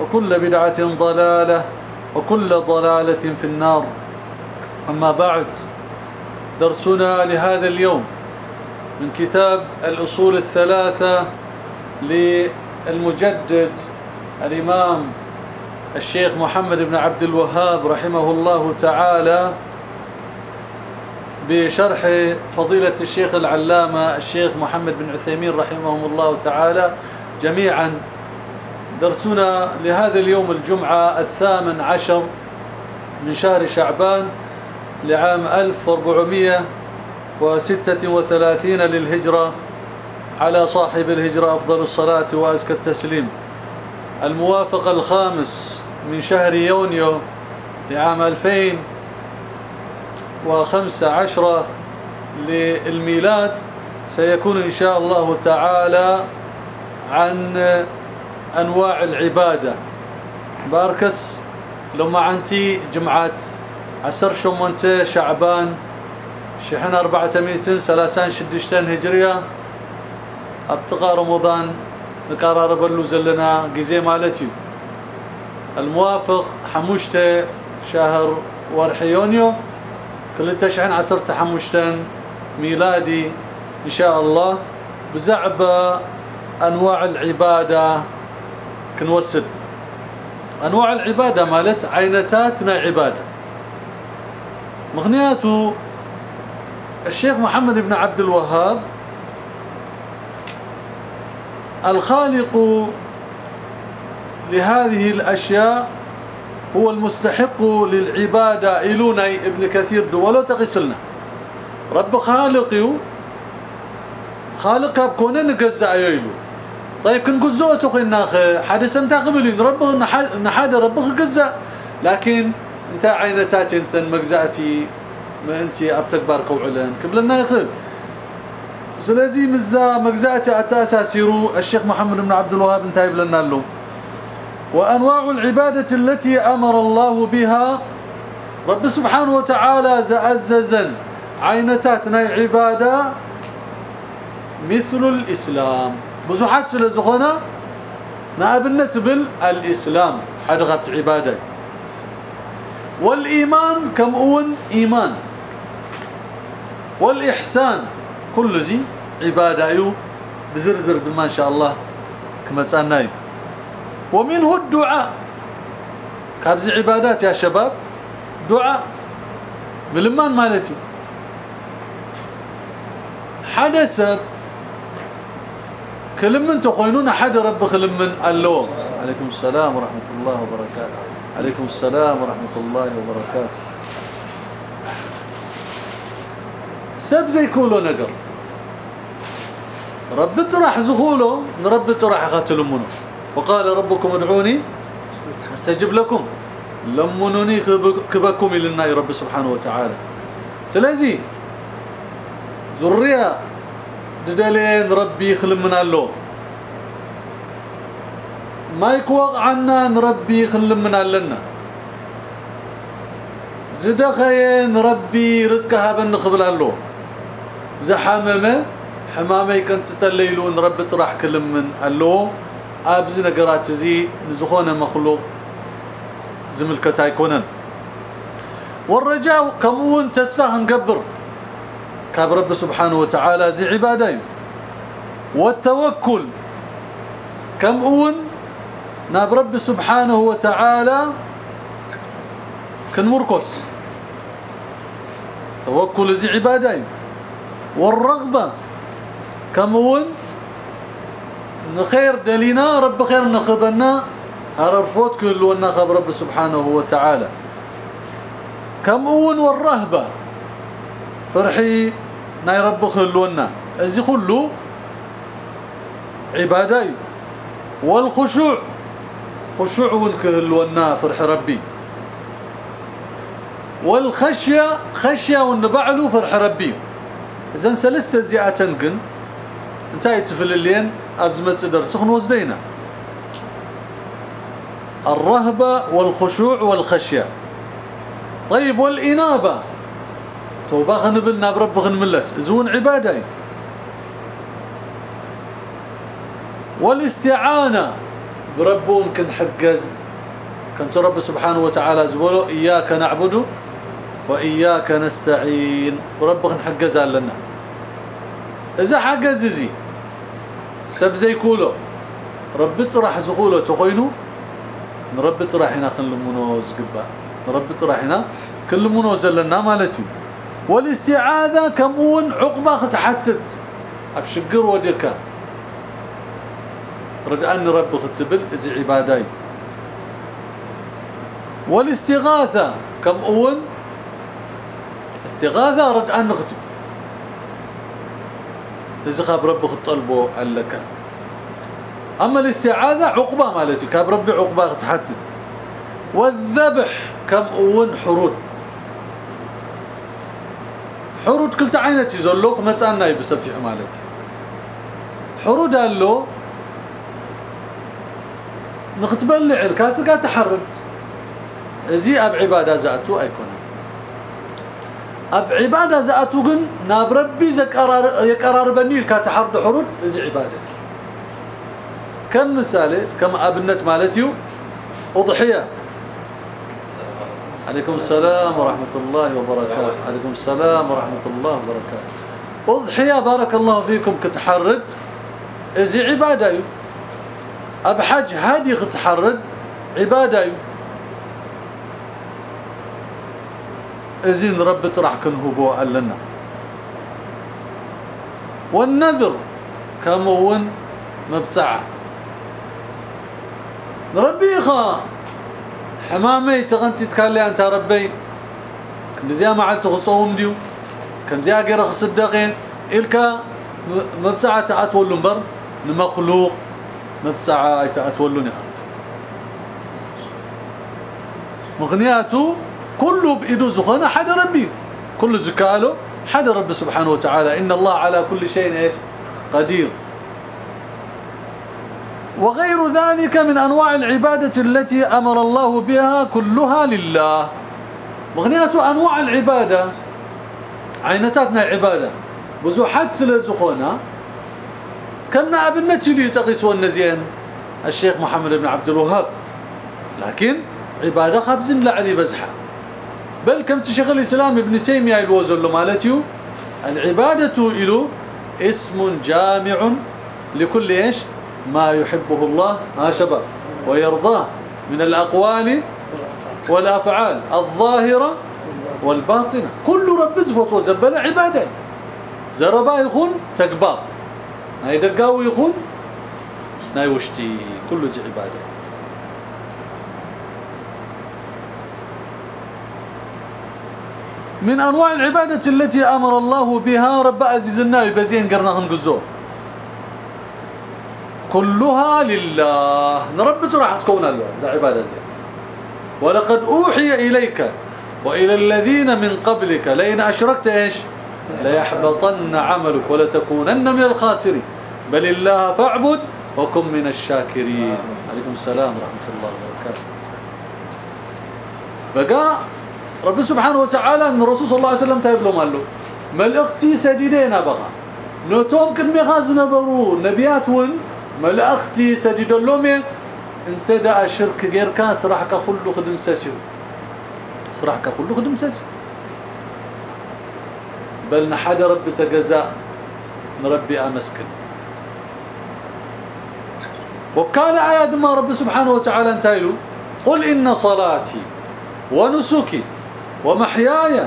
وكل بدعة ضلالة وكل ضلالة في النار. أما بعد درسنا لهذا اليوم من كتاب الأصول الثلاثة للمجدد الإمام الشيخ محمد بن عبد الوهاب رحمه الله تعالى بشرح فضيلة الشيخ العلامة الشيخ محمد بن عثيمين رحمهم الله تعالى جميعا. درسنا لهذا اليوم الجمعة الثامن عشر من شهر شعبان لعام 1436 للهجرة على صاحب الهجرة أفضل الصلاة وأزكى التسليم. الموافق الخامس من شهر يونيو لعام 2015 للميلاد سيكون إن شاء الله تعالى عن أنواع العبادة. باركس لما عنتي جمعات عسر شمونت شعبان شحن أربعة مئتين سلاسان شدشتين هجرية. ابتقى رمضان نقرار بلو زلنا قزي مالتي الموافق حموشته شهر ورحيونيو كل تشحن عسرت حموشتين ميلادي إن شاء الله. بزعب أنواع العبادة كنوصل أنواع العبادة مالت عينتاتنا عبادة. مغنياته الشيخ محمد بن عبد الوهاب الخالق لهذه الأشياء هو المستحق للعبادة إلوني ابن كثير دولو تغسلنا. رب خالقه خالق بكونه نقزع يلو طيب كن جزوته قلنا حدا سمتا قبلين رب نحاد ربك جزا لكن أنت عينتات أنت مجزاتي ما أنت ابتكبر كوعلن قبلنا يخل سلازي مزا مجزاتي اتاساسيرو الشيخ محمد بن عبد الوهاب انتهى لنا له. وأنواع العبادة التي أمر الله بها. رب سبحانه وتعالى زعززا عينتاتنا عبادة مثل الإسلام. بزحات سلازخونا نابنت بال الإسلام حدغت عبادة. والإيمان كم أون؟ إيمان. والإحسان كل زي عبادة أيو بزرزر بما شاء الله كما تسألناي ومنه الدعاء. كابز عبادات يا شباب؟ دعاء. ملمان مالتي. حدث كلمن تخوينون حد رب خلمن اللو عليكم السلام ورحمة الله وبركاته. عليكم السلام ورحمة الله وبركاته. سب زي كولو نقر. رب ترح زخولو رب ترح خاتلمونه وقال ربكم ادعوني أستجب لكم. لمنوني كبكم لنا رب سبحانه وتعالى. سلازي ذرية ددلين ربي يخلمنا له ما يكوق عنا نربي يخلمنا لنا زدخين ربي رزقها بنخبل الله زحممه حمامي كنت تليلون رب طرح كلمن الله ابز نغرات زي نزخونه مخلوق زملكت يكونن والرجاء كمون تسفه نقبر كاب رب سبحانه وتعالى زي عباده والتوكل. كم أون؟ ناب رب سبحانه وتعالى. كن توكل زي عباده والرغبة. كمون نخير دلينا رب خير نخبنا. هرفوت كلنا خب رب سبحانه وتعالى. كمون والرهبة. فرحي. ناي رب خلونا ازي كله عبادي والخشوع خشوع ونكلونا فرح ربي والخشيه خشيه ونبعلو فرح ربي اذا سلسته زياتن كن انتهي تفل اللين ابز مسدر سخن وزدينا الرهبه والخشوع والخشيه طيب والانابه توبة غنبلنا برب غنملس. زون عبادة والاستعانة برب ممكن حجز كم رب سبحانه وتعالى زبوله إياك نعبد وإياك نستعين. رب نحجز لنا اذا حجز زي سب زي كولو رب طرح زغوله تخينو رب هنا كلمونو زقبا رب طرح هنا كلمونو زلنا مالتي والاستعاذة كمون عقبة تحتت أبشقر ودك ردأني رب ختبل إزي عباداي. والاستغاثة كم اون استغاثة ردأني ختب اذا خاب رب خطلبه لك أما الاستعاذة عقبة مالتي كاب ربي عقبة تحتت والذبح كم اون حرود حرود كلتا عينتي زلوك مصانا بسفيح مالتي حرود قالو نختبلع الكاسقه تحرد ازي اب عباده زاتو ايكون اب عباده زاتو كن ناب ربي زقرار يقراربني كتحرد حرود ازي عباده كم مثال كم ابنت مالتيو اضحيه عليكم السلام ورحمة الله وبركاته. عليكم السلام ورحمة الله وبركاته. أضحية بارك الله فيكم كتحرد. إزي عبادة ابحج هادي تحرد عبادة ازين رب طرح كنهبو لنا والنذر كمون مبتعة. ربي خا حمامي تغنتي تكالي أنت ربي. ما عاد تخصهم ديو كم زي غير خصدقين الكا مبسعة اتول لمبر نمخلوق مبسعة أتولون مغنياته كله بايده زخنا حد ربي. كل زكاله حد رب سبحانه وتعالى. إن الله على كل شيء قدير. وغير ذلك من أنواع العبادة التي أمر الله بها كلها لله. مغنية أنواع العبادة. عينتاتنا عبادة بزوحات سلزخونا كنا أبنتي لي تقيس والنزيان؟ الشيخ محمد بن عبد الوهاب. لكن عبادة خبز لعلي بزحة. بل كم شيخ الإسلام ابن تيمية الوزل مالتيو؟ العبادة إلو اسم جامع لكل إيش؟ ما يحبه الله ها شباب ويرضاه من الأقوال والأفعال الظاهرة والباطنة. كل رب زفت وزبل عباده. زربا يخون تقبا. هاي دقاو يخون ناي وشتي كل زي عباده. من أنواع العبادة التي أمر الله بها رب عزيز الناي بزين قرناهم قزور كلها لله. نربط راح تكون الله زي عبادة زي ولقد أوحي إليك وإلى الذين من قبلك لئن أشركت إيش؟ لا يحبطن عملك ولتكونن من الخاسرين. بل الله فاعبد وكن من الشاكرين. عليكم السلام ورحمة الله وبركاته. بقى رب سبحانه وتعالى أن الرسول صلى الله عليه وسلم تايب لهم قال ملأختي سديدين بقى نوتهم كن مخاز نبرو نبيات ون ملأختي سديد لهم انت دا شرك غير كان صراحك كله خدم ساسيو. صراحك كله خدم ساسيو. بل نحد رب تجزاء نربي أمسكن. وكان آيات ما رب سبحانه وتعالى انتايلو قل إن صلاتي ونسكي ومحياي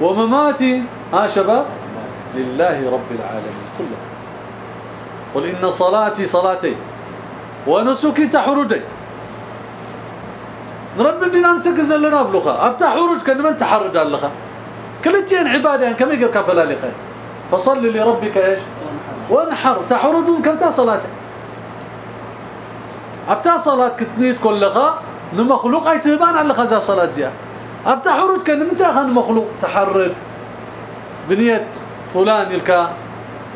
ومماتي ها شباب لله رب العالمين كلها قل إن صلاتي صلاتي ونسكي تحردي نرب الدين نسك زلنا بلغه أبتا حرج كان من تحرد اللغة كلتين عبادة يعني كم يقر كفلا لخير فصل لربك إيش؟ وانحر. تحرد كم صلاتي أبتا صلاة كتنيت كلها نمخلوق أي تبان على خزا صلاة زيا. أبتا حرود كان متى خان مخلوق. تحرر بنيه فلان يلكا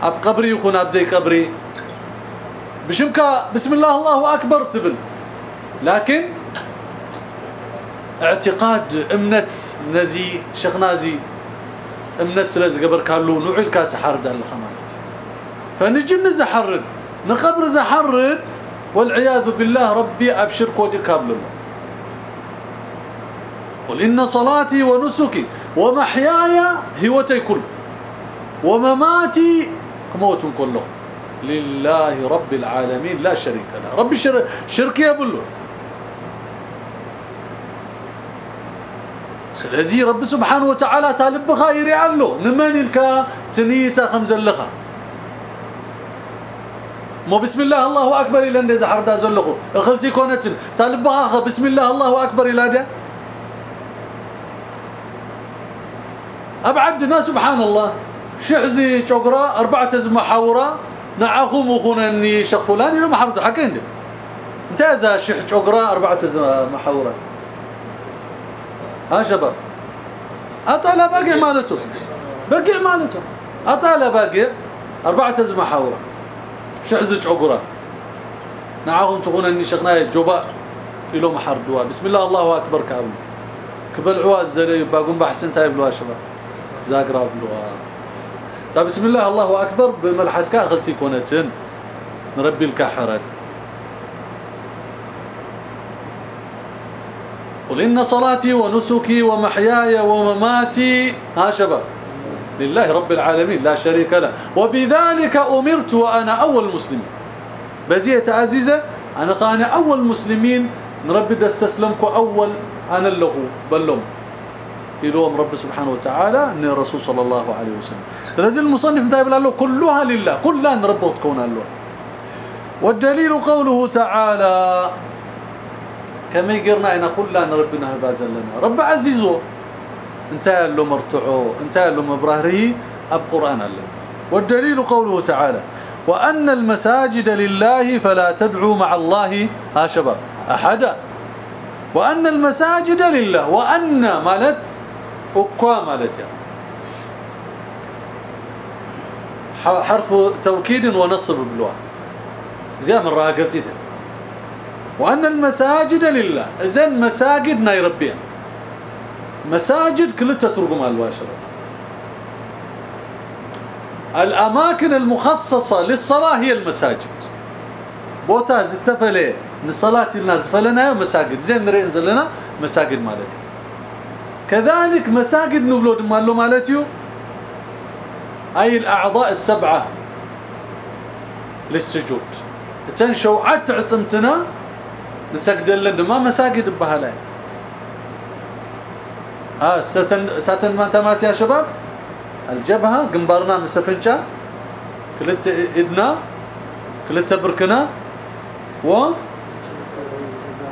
أب قبري يكون أب زي قبري. بشمكا بسم الله الله أكبر تبل لكن اعتقاد امنت نزي شيخ نازي امنت سلاز قبر كالو نوعلكا تحرد على فنجي نزحرد نقبر زحرد والعياذ بالله ربي أبشر كودي كابل الله قل إن صلاتي ونسكي ومحياي هوتي كل ومماتي كموت كله. لله رب العالمين لا شريك له. رب شر شرك يبلو سلازي رب سبحانه وتعالى طالب خير يعلو. نمن إلكا تنيته خمز لخا. مو بسم الله الله أكبر إلى ان زحر دا زلخو أخلتي كونت طالب بسم الله الله أكبر إلى ده ابعدنا سبحان الله. شحزي شقرا أربعة محاوره نعاكم وخونني شيخ فلان حرد حكين إنت. اذا شح شقرا أربعة محاورة. ها شباب؟ اطال باقي مالته. باقي مالته. اطال باقي أربعة محاورة. شحزي شقرا نعاهم تخونني شيخنا جوبا. له محردوا بسم الله الله أكبر كابل كبل عواز زي باقوم بحسن تايب له شباب. زاقرا بلوها طيب بسم الله الله أكبر. بملحسك أخلتي كونتين نربي الكحرد قل إن صلاتي ونسكي ومحياي ومماتي ها شباب لله رب العالمين لا شريك له. وبذلك أمرت وأنا أول مسلم. بزية عزيزة أنا قانا أول مسلمين نربي دستسلمك أول أنا اللغو بلهم يلوم رب سبحانه وتعالى أن الرسول صلى الله عليه وسلم. تنزل المصنف انتهى له كلها لله كلها نربط كونها له والدليل قوله تعالى كما يقرنا إن كلها ربنا بازل لنا رب عزيزه انتهى له مرتعه انتهى له مبرهره أب قرآن الله. والدليل قوله تعالى وأن المساجد لله فلا تدعوا مع الله ها شباب احدا وأن المساجد لله وأن مالت اكوا مالتها. حرف توكيد ونصب باللغة زي من راقصيته وأن المساجد لله. اذا مساجد نايربيا مساجد كلها ترجم الواشره الأماكن المخصصة للصلاة هي المساجد. بوتا زتفله من صلاة الناس. فلنا مساجد. زين نرينزل لنا مساجد مالتي كذلك مساجد نبلو دمالو مالتيو أي الأعضاء السبعة للسجود. تن شوعات عصمتنا نسجد لنا ما مساجد بهالاي. آه ساتن ساتن ما تمات يا شباب؟ الجبهة جنبارنا مسفنجا كلت ايدنا كلت بركنا و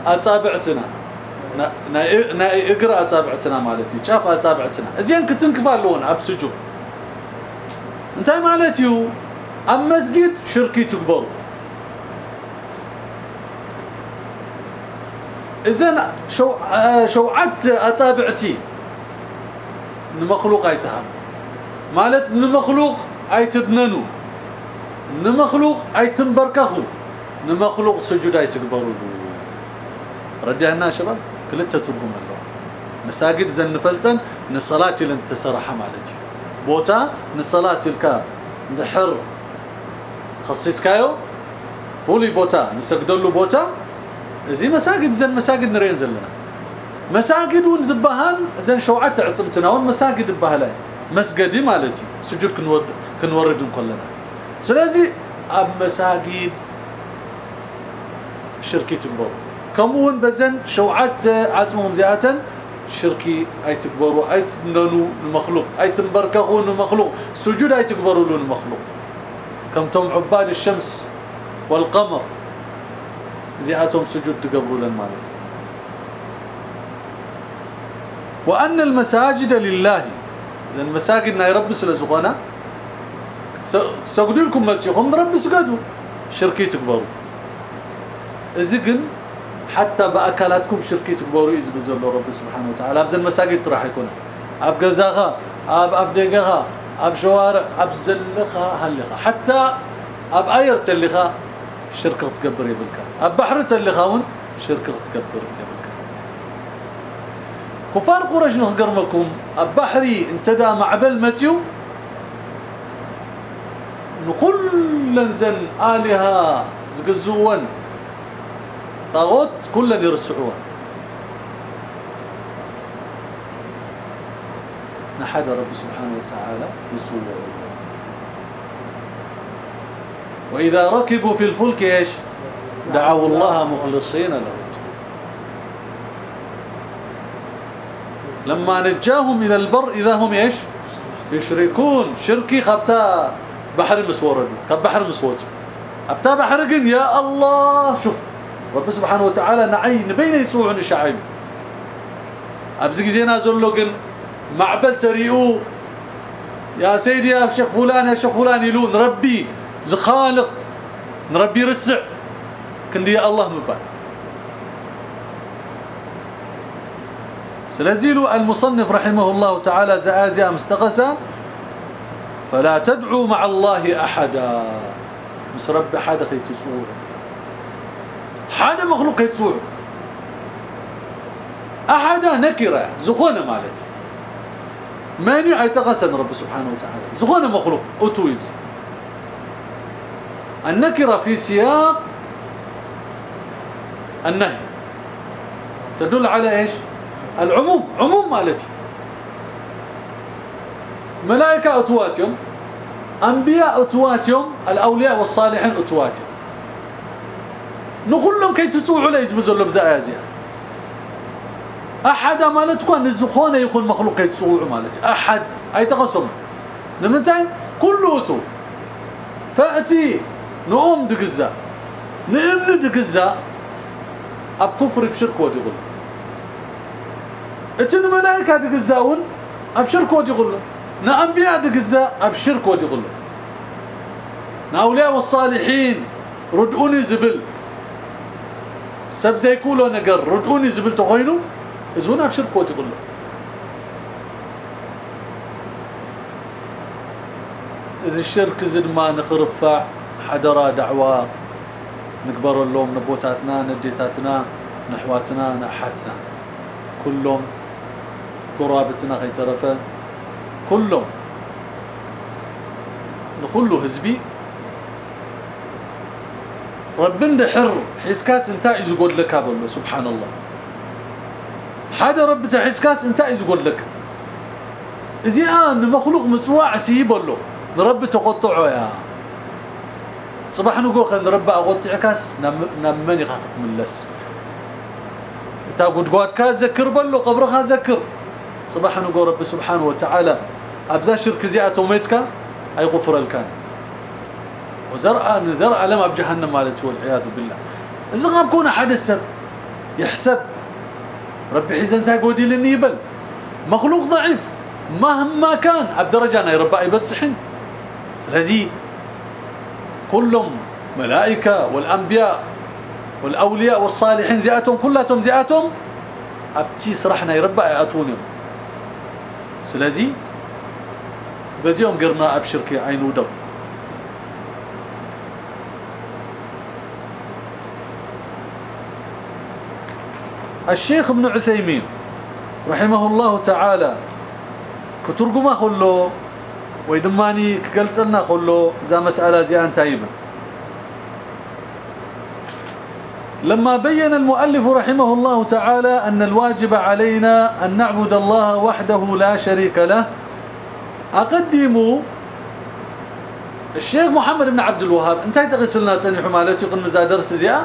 أصابعتنا. ناي اقرأ أصابعتنا مالتي. شاف أصابعتنا. زين كتنكف لون. اب سجود انت مالتي أم مسجد شركي تكبر اذا شو شوعت أصابعتي. نمخلوق أيتها. مالت نمخلوق ايتدننو نمخلوق أيتنبركخو. نمخلوق سجود ايتكبروا ردينا شباب. كلته ترجم له مساجد زن فلتن نصلاه لن تسرح مالتي بوتا نصلاه تلك نحر خصيص كايو فولي بوتا نسجدلو بوتا زي مساجد زن مساجد نرين زلنا مساجد ونزبهان زين شوعت عصمتنا ون مساجد بهلاي مسجدي مالتي سجود كنورد كنورد كلنا سلازي اب مساجد شركي تكبر كمون بزن شوعت عزمهم زياتا. شركي اي تكبروا اي تننوا المخلوق اي تنبركوا المخلوق سجود اي تكبروا له المخلوق. كم تم عباد الشمس والقمر زياتهم سجود تقبروا للمالك وأن المساجد لله لأن المساجد ناي رب سلزقنا سجدوا لكم مسجدهم رب سجدوا شركي تكبروا. ازقن حتى بأكلاتكم شركي تكبروا إذ بزل رب سبحانه وتعالى. ابز المساجد راح يكون. أب غزاغا أب افدغا أب شوارع أب زلخا هلخا حتى أب أير تلخا شركة تكبر يبلك أب بحر تلخاون شركة تكبر يبلك كفار قريش نخقرمكم أب بحري انتدى معبل متيو. نقول لنزن آلهة زقزوون. طاغوت كلن يرسعوها نحد رب سبحانه وتعالى يسوع وإذا ركبوا في الفلك إيش؟ دعوا الله مخلصين له. لما نجاهم من البر إذا هم إيش؟ يشركون. شركي خبتا بحر مسورد كب بحر مسورد ابتا بحر يا الله. شوف. رب سبحانه وتعالى نعي نبين يسوع نشعيب أبز غزينا زلو كن معبل تريو يا سيدي يا شيخ فلان يا شيخ فلان يلون ربي زخالق نربي رسع. كندي الله مبا سلازيل المصنف رحمه الله تعالى زازيا مستغسا فلا تدعوا مع الله أحدا. مس رب حدا تسوع حدا مخلوق يتسوع احد نكرة. زخونة مالتي. ماني ايتقسم رب سبحانه وتعالى. زخونة مخلوق. اوتويبس النكرة في سياق النهي. تدل على إيش؟ العموم. عموم مالتي. ملائكة أتواتهم. أنبياء أتواتهم. الأولياء والصالحين أتواتهم. نقول كي تسوعوا لا يزبزوا بزازيا احد مالتكم الزخونه يكون مخلوق يتسوعوا مالتي احد اي تقسم نمتين كلوتو فاتي نقوم دقزا نقوم دقزا اب كفر بشرك ودي يقول اتن ملائكه دقزاون اب شرك ودي يقول نا انبياء دقزا اب شرك ودي يقول نا اولياء والصالحين ردوني زبل سب زي كولو نقر ردوني زبلت خوينو إزونا بشرك كوتي كله. إذا الشرك زد ما نخرفع حدرا دعوة نكبر اللوم نبوتاتنا نديتاتنا نحواتنا نحاتنا. كلهم قرابتنا غي ترفه كلهم. نقول له هزبي. ربنا دحر حسكاس انت يقول لك بالله سبحان الله حدا رب حسكاس انت يقول لك. إذا آن مخلوق مسواع سيب له رب تقطعه يا. صباح نقول خن رب اقطعكاس نمن يخاف ملس. تا قد كاز ذكر بلو قبرها ذكر. صباح نقول رب سبحانه وتعالى أبزا شرك زياته ميتك أي غفر الكان. وزرع زرع لما بجهنم مالته والعياذ بالله. إذا غاب كون حدث يحسب. ربي حزن زي قودي للنيبل. مخلوق ضعيف. مهما كان بدرجه أنا رب يبصحن. لذي كلهم ملائكة والأنبياء والأولياء والصالحين زياتهم كلهم زياتهم. أبتي صرحنا يربى اتونهم سلازي بزيهم قرنا ابشركي عين ودو الشيخ ابن عثيمين رحمه الله تعالى كترجمة كله ويدماني كقلصنا كله ذا مسألة زي انتايبه لما بين المؤلف رحمه الله تعالى أن الواجب علينا أن نعبد الله وحده لا شريك له أقدم الشيخ محمد بن عبد الوهاب انتهي تغسلنا تنحو مالتي مزا درس زيا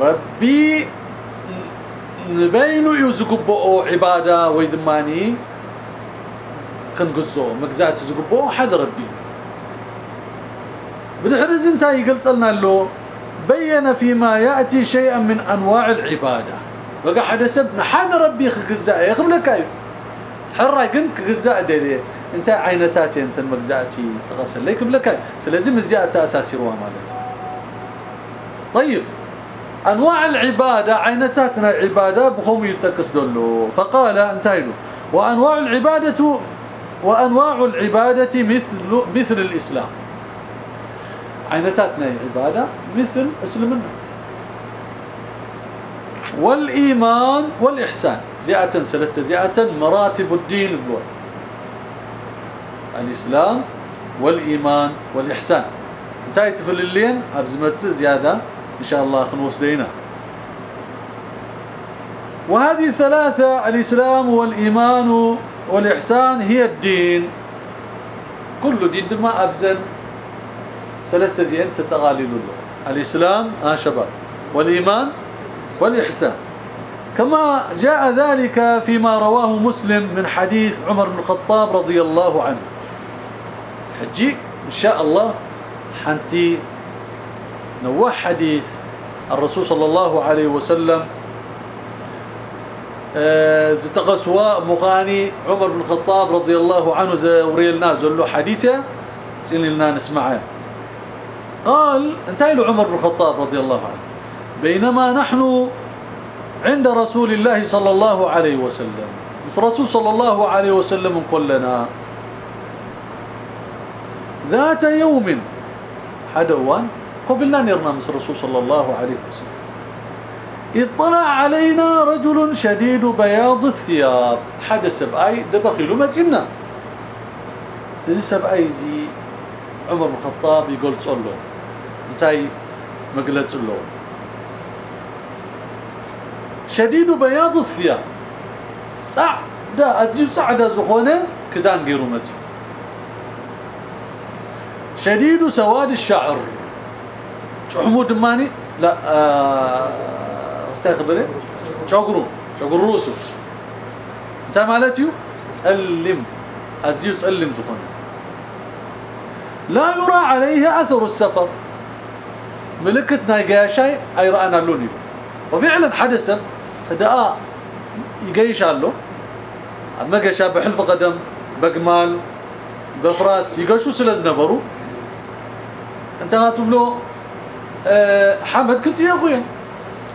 ربي نبينو يزقبو عبادة ويدماني. كنقزو مقزات زقبو حد ربي. بدحرز انتهي قلصلنا له بين فيما يأتي شيئا من أنواع العبادة. بقى حدا سبنا حد ربي خجزاء يخبلك أيوه حرا كنك خجزاء دلي انت عينتاتي انت المجزاتي تغسل ليك بلك سلازم الزيادة أساسي روا مالتي. طيب. أنواع العبادة عينتاتنا عبادة بخوم يتكس دلو. فقال انتهينا. وأنواع العبادة وأنواع العبادة مثل مثل الإسلام. عينتاتنا عبادة مثل اسلمنا والإيمان والإحسان. زيادة سلسة زيادة مراتب الدين الدول الإسلام والإيمان والإحسان. انتهيت في الليل أبزمت زيادة. إن شاء الله خنوص دينا وهذه الثلاثة الإسلام والإيمان والإحسان هي الدين. كل دين ما أبزن. ثلاثة زي انت تغالي له الإسلام ها شباب. والإيمان والإحسان. كما جاء ذلك فيما رواه مسلم من حديث عمر بن الخطاب رضي الله عنه. حجي إن شاء الله حنتي نوح حديث الرسول صلى الله عليه وسلم آه، زتقسوا مغاني عمر بن الخطاب رضي الله عنه زوري الناس له حديثة سين لنا نسمعه. قال انتهى عمر بن الخطاب رضي الله عنه. بينما نحن عند رسول الله صلى الله عليه وسلم. بس رسول صلى الله عليه وسلم قال لنا ذات يوم حدوان قفلنا نرنا مس رسول صلى الله عليه وسلم. اطلع علينا رجل شديد بياض الثياب. حدث بأي دبخيلو مسينا دبخيلو زي عمر بن الخطاب يقول تصلوا. انتهي مقلت له. شديد بياض الثياب. صعدا أزيو صعدا زخونة كدان غيرو متي شديد سواد الشعر. حمود ماني لا استقبله شغرو شغرو روسو انت مالتيو تسلم ازيو تسلم زخونه لا يرى عليه اثر السفر ملكت ناقاشاي اي رانا لوني وفعلا حدث دقاء يقيش له اما قاشا بحلف قدم بقمال بفراس يقشوا سلز نبرو انت هاتم له حمد يا اخويا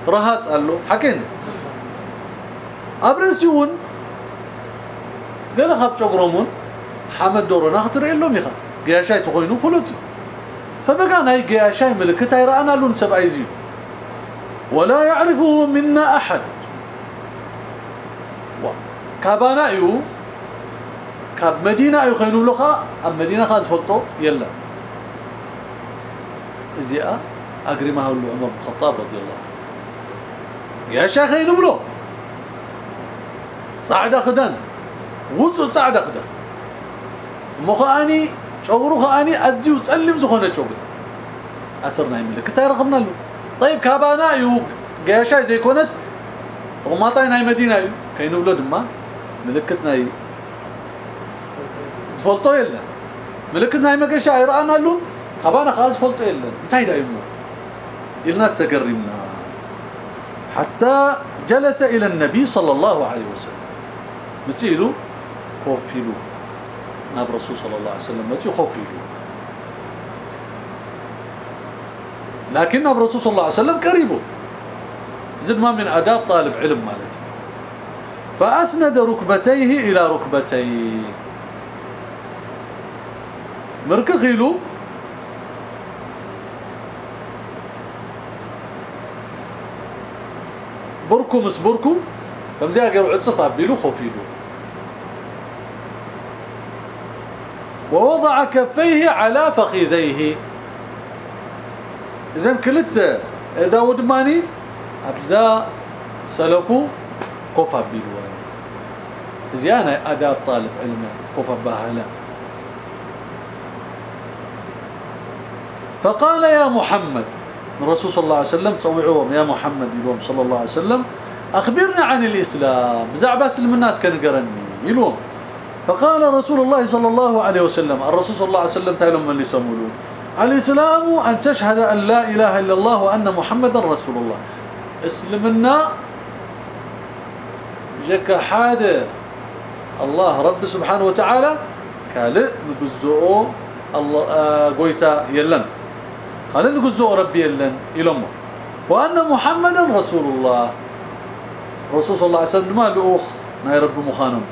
رهات قال له حكينا ابرسيون قال خاب شغرمون حمد دورنا خطر لهم يخا قاشاي تخوينو فلوتي فبقى ناي قياشاي ملكت رانا لون سبعي زيو ولا يعرفه منا أحد كابانا يو كاب مدينة يو خينو لخا أم مدينة خاز فلطو يلا زياء أكرمه لعمر بن الخطاب رضي الله عنه. يا شيخ إيه ينبلو صعد خدن وصو صعد خدن مخاني شعورو خاني أزي تسلم زخونة شغل أسرنا يملك كتاي رقمنا له طيب كابانا يو شيخ زي كونس. طماطاي ناي مدينة يو كينبلو دما. ملكتنا يو زفلطو يلا ملكتنا يو مقاشا يرانا له كابانا خاز فلطو يلا انتهي يمو الناس سقرمنا حتى جلس إلى النبي صلى الله عليه وسلم. مسيلو خوفيلو ناب رسول صلى الله عليه وسلم. مسيلو خوفيلو لكن ناب رسول صلى الله عليه وسلم قريبه. زد ما من اداب طالب علم مالتي. فأسند ركبتيه إلى ركبتيه. مركخيلو بركو مسبركو فمزيا غير عصف بيلو خفيلو ووضع كفيه على فخذيه. اذا كلت إيه داود ماني؟ أبزا سلفو قف ابيلو زيانة اداء طالب علم قف باهلا فقال يا محمد الرسول صلى الله عليه وسلم تصوعوهم يا محمد يلوم صلى الله عليه وسلم أخبرنا عن الإسلام زعب أسلم الناس كان قرني يلوم. فقال رسول الله صلى الله عليه وسلم الرسول صلى الله عليه وسلم تعلم من يسمونه. الإسلام أن تشهد أن لا إله إلا الله وأن محمدا رسول الله. أسلمنا جك حاد الله رب سبحانه وتعالى قال نجزؤه الله قويتا يلن. قال نجزؤه ربي يلن يلمه وأن محمدا رسول الله. رسول صلى الله عليه وسلم ما لأخ ما يرب مخانم.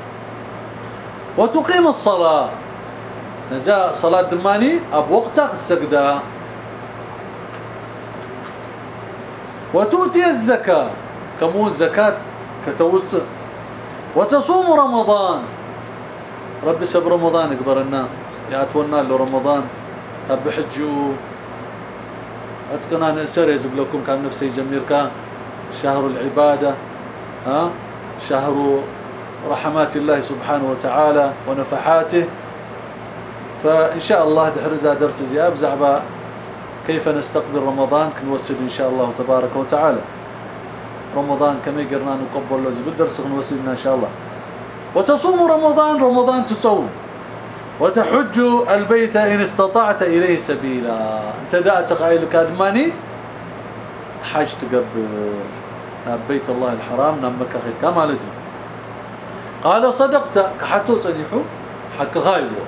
وتقيم الصلاة. نزا صلاة دماني أب وقتها السجدة وتؤتي الزكاة. كمو الزكاة كتوز وتصوم رمضان. رب سب رمضان اكبرنا ياتونا له رمضان أب حجو. اتقنا نسر يزبلكم كان نفسي جميركا شهر العبادة ها؟ شهر رحمات الله سبحانه وتعالى ونفحاته. فإن شاء الله دحرزها درس زياب زعبا كيف نستقبل رمضان؟ كنوسد إن شاء الله تبارك وتعالى. رمضان كما يقرنا نقبل له زبل درس نوسدنا إن شاء الله. وتصوم رمضان رمضان تصوم وتحج البيت إن استطعت إليه سبيلا. أنت دأت قائلك أدماني حاج تقبل بيت الله الحرام نام مكة كما قال صدقت. كحتو صديحو. حق غايلو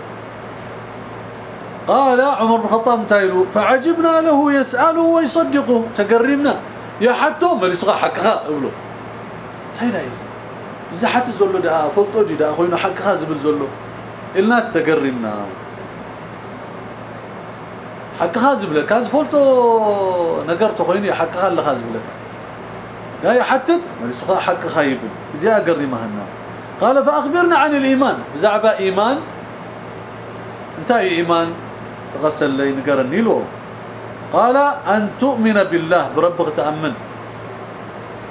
قال عمر بن الخطاب تايلو فعجبنا له يسأله ويصدقه. تقربنا يا حتو ما يسغى حق غا يزي إذا حتى زولو دا فلطو جي دا خوينا حق غا زبل الناس تقربنا حق غا زبل كاز فلطو نقرتو خويني حق اللي غا زبل لا يحتت ما يسغى حق خايب. زي أقري مهنا قال فأخبرنا عن الإيمان. بزعبا إيمان؟ انتهي إيمان. تغسل لي نقر النيلو. قال أن تؤمن بالله بربك تأمن.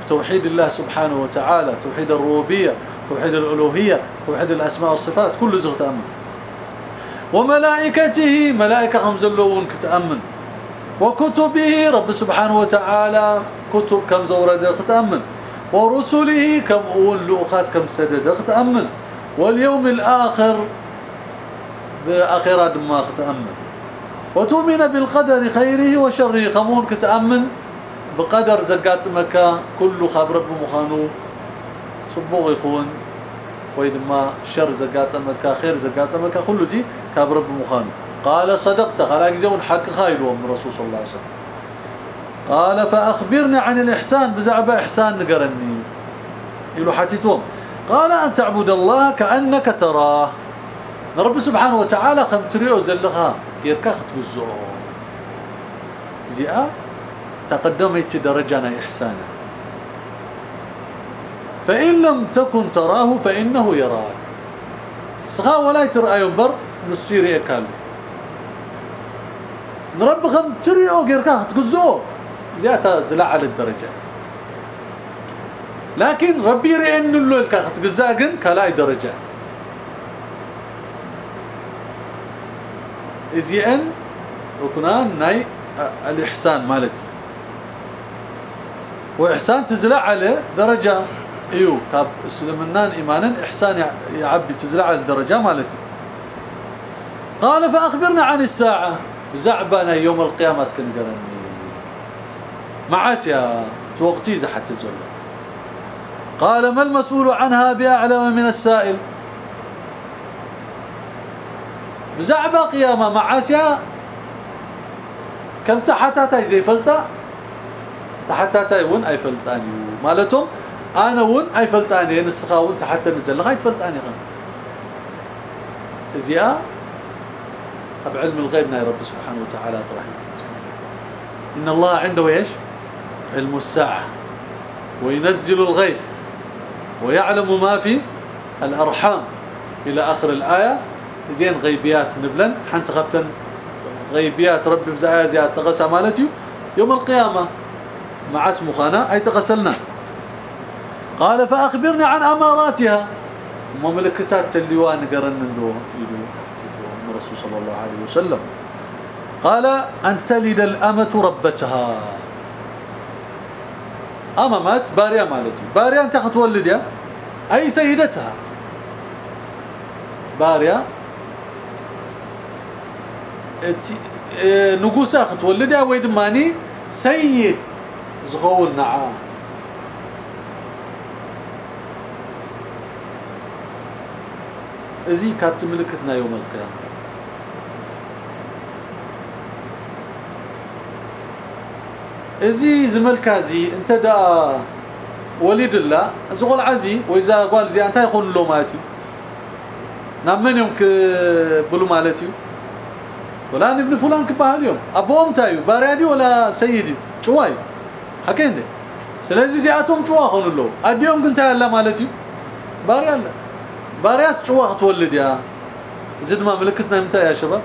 توحيد الله سبحانه وتعالى توحيد الربوبية. توحيد الألوهية توحيد الأسماء والصفات كل زغ تأمن. وملائكته ملائكة خمزلون كتأمن وكتبه رب سبحانه وتعالى كتب كم زورد تأمن. ورسله كم أول لؤخات كم سدد تأمن. واليوم الآخر بأخيرا دما تأمن. وتؤمن بالقدر خيره وشره خمون كتأمن بقدر زقات مكة كل خبر رب مخانو. صبوغ يخون ويدما شر زقات مكة خير زقات مكة كل زي كبر رب مخانو قال صدقت قال اجزون حق خايل من رسول صلى الله عليه وسلم. قال فأخبرني عن الإحسان بزعب إحسان نقرني. يلو حتيتهم. قال أن تعبد الله كأنك تراه. رب سبحانه وتعالى خم تريو زلغها يركخ توزعه زيا تقدمت درجنا احسانا فإن لم تكن تراه فإنه يراك. صغا ولا ترى ينبر نصير يكالو نرب خم تريو غيركا تقزو زيادة زلع على الدرجة. لكن ربي يرين له لك تقزا كان كلاي درجة. ازيان ركنان ناي الإحسان مالتي. وإحسان تزلع على درجة. إيو كاب سلمنان ايمانا إحسان يعبي على الدرجة مالتي. قال فاخبرنا عن الساعة. زعبنا يوم القيامة أسكن قرني. معاسيا توقتي حتى تزول. قال ما المسؤول عنها بأعلم من السائل؟ بزعبه قيامة معاسيا. كم تحتاتا زي فلتا؟ تحتاتا ون أي فلتاني. مالتهم أنا ون أي فلتاني. نسخه ون تحت نزل لغايه فلتاني ازياء بعلم الغيب يا رب سبحانه وتعالى طرح إن الله عنده إيش؟ علم الساعة. وينزل الغيث. ويعلم ما في الأرحام. إلى آخر الآية. زين غيبيات نبلن. حنت خبتن؟ غيبيات ربي بزايا زياد تغسى مالتي يوم القيامة. مع اسم خانا. أي تغسلنا. قال فأخبرني عن أماراتها. مملكتات اللواء قرن له الرسول صلى الله عليه وسلم. قال أن تلد الأمة ربتها. أما مات باريا مالتي. باريا أنت تولد يا؟ أي سيدتها. باريا. نقوسا ختولدها ويدماني سيد. زغول نعام. ازي كانت ملكتنا يوم القيامه ازي زملكازي انت دا وليد الله زغل عزي واذا قال زي انت يكون له ماتي نعم من يوم بلو مالتي ولا ابن فلان كبها اليوم ابوهم تايو باريادي ولا سيدي شواي حكين دي سلازي زياتهم شوا خون له اديهم كنت يلا مالتي باري الله بارياس شوا تولد يا؟ زد ما ملكتنا متى يا شباب؟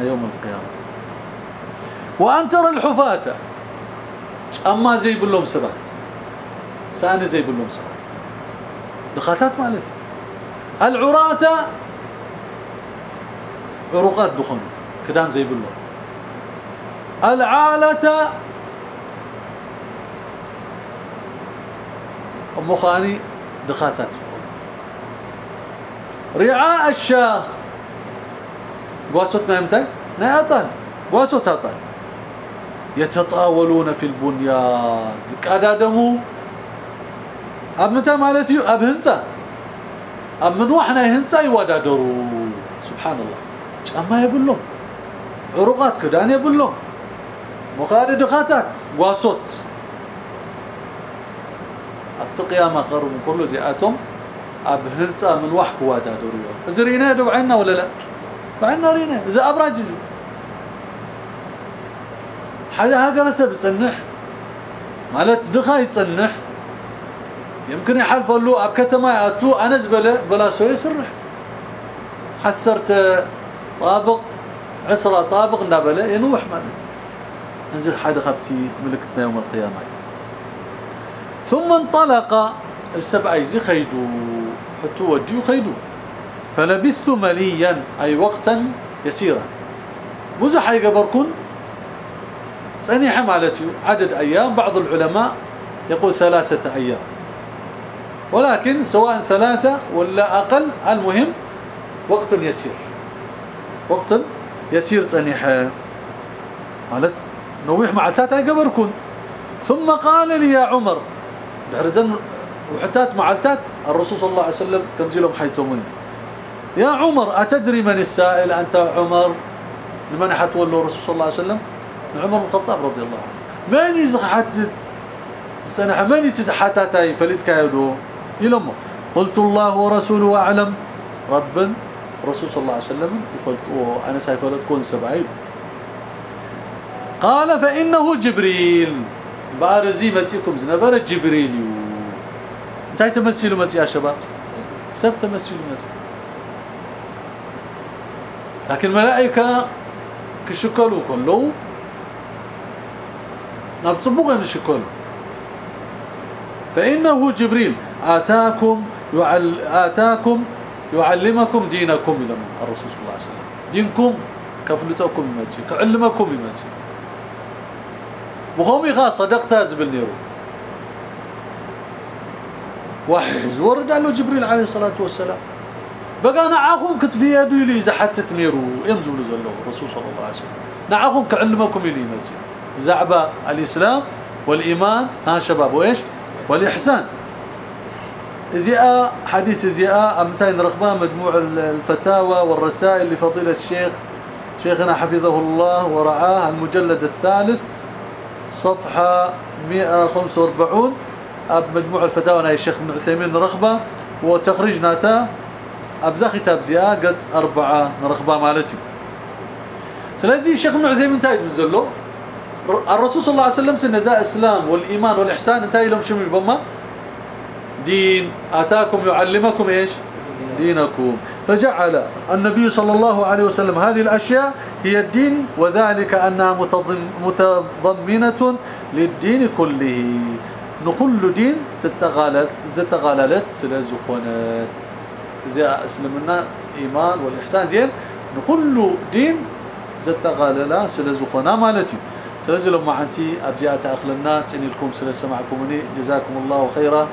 يوم القيامة. وأن ترى الحفاة. أما زي بلوم سبات ساني زي بلوم سبات دخاتات مالتي. العراة عروقات دخن. كدان زي بلوم العالة مخاني دخاتات. رعاء الشاه. قواسوتنا إمتى ناطن قواسوت اطن يتطاولون في البنيان. قدادمو أب متى مالتي أب هنصا أب من وحنا هنصا يودادروا سبحان الله. ጫማ يبلهم عروقات كدان يبلهم مخاد دخاتات. قواسوت. التقيامه قرب كله زياتهم أب هنصا من وحك وادادروا زرينا دبعنا ولا لا؟ بعنا رينا. إذا ابراج زي حدا هاجر سب صنح مالت دخا يصنح يمكن يحلف له أب كتما يأتو أنا زبله بلا سو يسرح حسرت طابق عسرة طابق نبله ينوح مالت. نزل حدا خبتي ملكتنا يوم القيامة. ثم انطلق السبع يزي خيدو. وديو خيدو. فلبثت مليا أي وقتا يسيرا. مزح يقبركن صنيحة مالتي عدد أيام بعض العلماء يقول ثلاثة أيام. ولكن سواء ثلاثة ولا أقل المهم وقت يسير. وقت يسير صنيحة. مالت نويح معلتات قبركن ثم قال لي يا عمر بحرزن وحتات معلتات الرسول صلى الله عليه وسلم كم زيلهم حيتمني يا عمر أتدري من السائل؟ أنت عمر. لمن حتولوا الرسول صلى الله عليه وسلم؟ عمر بن الخطاب رضي الله عنه. من يزحت سنة من يتحتاتي فليت كايدو يلم قلت الله ورسوله أعلم. رب الرسول صلى الله عليه وسلم يفلت أنا سيفلت كون سبعين. قال فإنه جبريل. بارزي متيكم زنبر جبريل انتهي تمثيل مسي يا شباب؟ سب تمثيل مسي لكن الملائكة كشكلوا كله نبصبوغ نشكل فإنه جبريل آتاكم يعل آتاكم يعلمكم دينكم إلى الرسول صلى الله عليه وسلم. دينكم كفلتكم يمسي كعلمكم يمسي بخومي خاص صدقت زبل نيرو وحي ورد له جبريل عليه الصلاة والسلام. بقى نعاكم كتفي يدو لي إذا حتت ميرو ينزل زلوا الرسول صلى الله عليه وسلم. نعاكم كعلمكم لي مزي زعبه الإسلام والإيمان ها شباب وإيش؟ والإحسان. زياء حديث زياء أمتين رقبان مجموع الفتاوى والرسائل لفضيلة الشيخ شيخنا حفظه الله ورعاه المجلد الثالث صفحة 145 مجموع الفتاوى يا الشيخ ابن عثيمين رغبة وتخريج ناتا ابزا كتاب زيا قص أربعة نرخبا مالتي. سلازي الشيخ ابن عثيمين تايز بزلو الرسول صلى الله عليه وسلم سنزاء الإسلام والإيمان والإحسان انتهي لهم شمي بما دين. أتاكم يعلمكم إيش؟ دينكم. فجعل النبي صلى الله عليه وسلم هذه الأشياء هي الدين وذلك أنها متضمنة للدين كله. نخل دين ستغالت زتغاللت سلازخونات زي اسلمنا ايمان والاحسان زين نخل دين زتغاللا سلازخونا مالتي سلازل لما عنتي ابزي اتاخلنا تني لكم سلسمعكمني جزاكم الله خيرا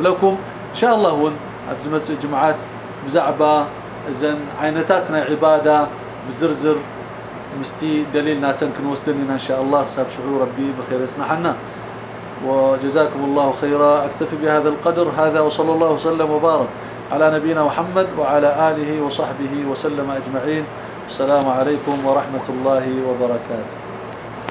لكم ان شاء الله ون ابزمت جمعات بزعبه اذن عينتاتنا عباده بزرزر مستي دليلنا تنكن وصلنا ان شاء الله حساب شعور ربي بخير يسنحنا وجزاكم الله خيرا. أكتفي بهذا القدر هذا وصلى الله وسلم وبارك على نبينا محمد وعلى آله وصحبه وسلم أجمعين. السلام عليكم ورحمة الله وبركاته.